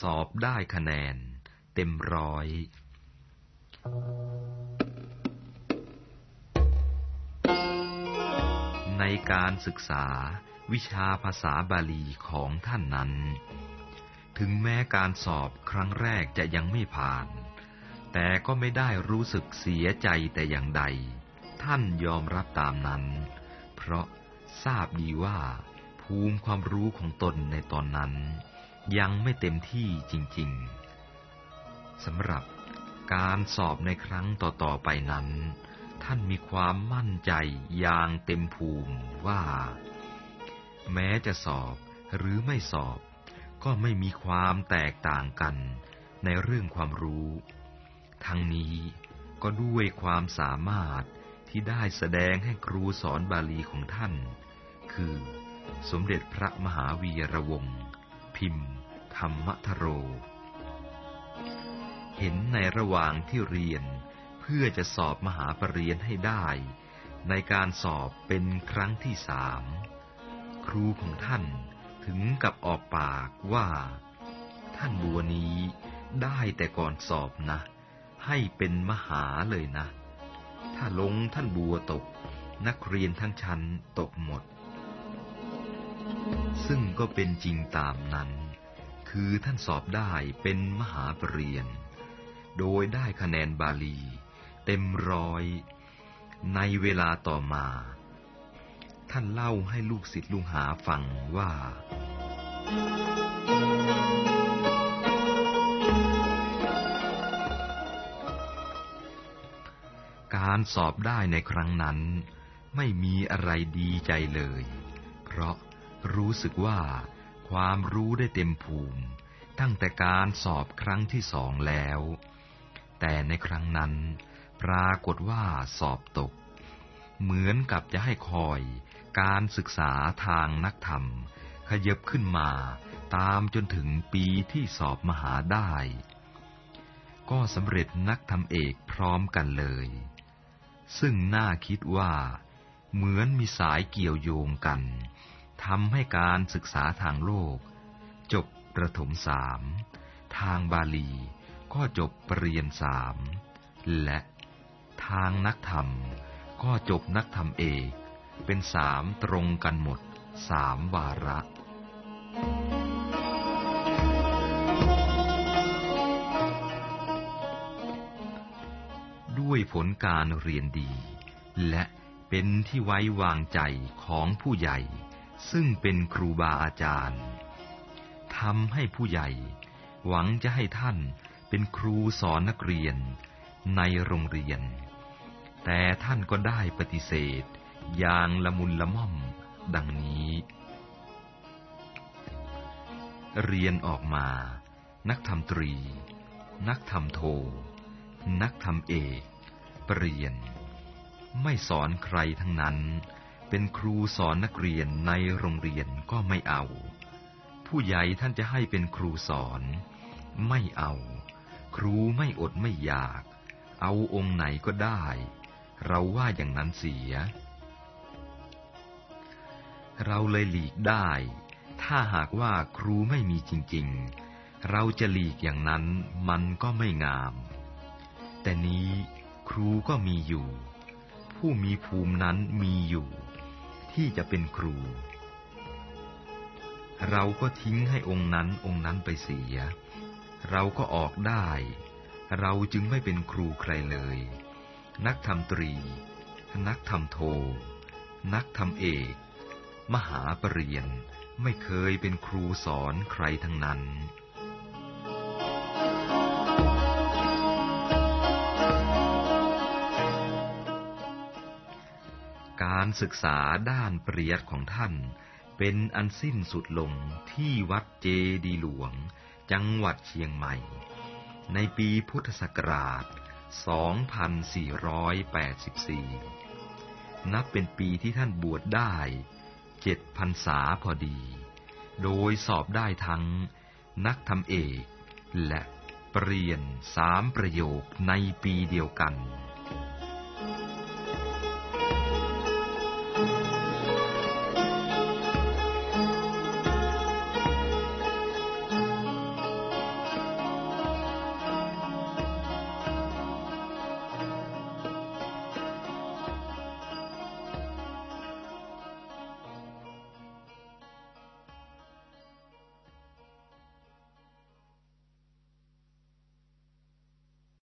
สอบได้คะแนน เต็มร้อย ในการศึกษาวิชาภาษาบาลีของท่านนั้น ถึงแม้การสอบครั้งแรกจะยังไม่ผ่าน แต่ก็ไม่ได้รู้สึกเสียใจแต่อย่างใด ท่านยอมรับตามนั้น เพราะทราบดีว่า ภูมิความรู้ของตนในตอนนั้น ยังไม่เต็มที่จริงๆสำหรับการสอบในครั้งต่อๆไปนั้น ท่านมีความมั่นใจอย่างเต็มภูมิว่า แม้จะสอบหรือไม่สอบ ก็ไม่มีความแตกต่างกันในเรื่องความรู้ ทั้งนี้ก็ด้วยความสามารถที่ได้แสดงให้ครูสอนบาลีของท่าน คือสมเด็จพระมหาวีระวงศ์ พิมพ์ ธรรมทโร เห็นในระหว่างที่เรียนเพื่อจะสอบมหาปรริญญาให้ได้ ในการสอบเป็นครั้งที่สามครูของท่านถึงกับออกปากว่า ท่านบัวนี้ได้แต่ก่อนสอบนะ ให้เป็นมหาเลยนะ ถ้าลงท่านบัวตก นักเรียนทั้งชั้นตกหมด ซึ่งก็เป็นจริงตามนั้น คือท่านสอบได้เป็นมหาปรริญญาโดยได้คะแนนบาลี เต็มร้อย ในเวลาต่อมา ท่านเล่าให้ลูกศิษย์ลุงหาฟังว่า การสอบได้ในครั้งนั้น ไม่มีอะไรดีใจเลย เพราะ รู้สึกว่าความรู้ได้เต็มภูมิ ตั้งแต่การสอบครั้งที่สองแล้ว แต่ในครั้งนั้น ปรากฏว่าสอบตก เหมือนกับจะให้คอยการศึกษาทางนักธรรม ขยับขึ้นมาตามจนถึงปีที่สอบมหาได้ ก็สำเร็จนักธรรมเอกพร้อมกันเลย ซึ่งน่าคิดว่า เหมือนมีสายเกี่ยวโยงกัน ทำให้การศึกษาทางโลก จบประถมสามทางบาลี ก็จบปรริญญาสามและทางนักธรรม ก็จบนักธรรมเอกเป็นสามตรงกันหมดสามวาระ ด้วยผลการเรียนดี และเป็นที่ไว้วางใจของผู้ใหญ่ ซึ่งเป็นครูบาอาจารย์ทำให้ผู้ใหญ่ หวังจะให้ท่านเป็นครูสอนนักเรียนในโรงเรียน แต่ท่านก็ได้ปฏิเสธ อย่างละมุนละม่อมดังนี้ เรียนออกมา นักธรรมตรี นักธรรมโท นักธรรมเอกปรริญญาไม่สอนใครทั้งนั้น เป็นครูสอนนักเรียนในโรงเรียนก็ไม่เอา ผู้ใหญ่ท่านจะให้เป็นครูสอน ไม่เอา ครูไม่อดไม่อยาก เอาองค์ไหนก็ได้ เราว่าอย่างนั้นเสีย เราเลยหลีกได้ ถ้าหากว่าครูไม่มีจริง ๆ เราจะหลีกอย่างนั้นมันก็ไม่งาม แต่นี้ครูก็มีอยู่ ผู้มีภูมินั้นมีอยู่ ที่จะเป็นครู เราก็ทิ้งให้องค์นั้นองค์นั้นไปเสีย เราก็ออกได้ เราจึงไม่เป็นครูใครเลย นักธรรมตรี นักธรรมโท นักธรรมเอก มหาปรริญญาไม่เคยเป็นครูสอนใครทั้งนั้น ศึกษาด้านปริยัติของท่าน เป็นอันสิ้นสุดลงที่วัดเจดีหลวง จังหวัดเชียงใหม่ ในปีพุทธศักราช 2484 นับเป็นปีที่ท่านบวชได้เจ็ดพรรษาพอดี โดยสอบได้ทั้งนักทำเอก และปลี่ยนสามประโยคในปีเดียวกัน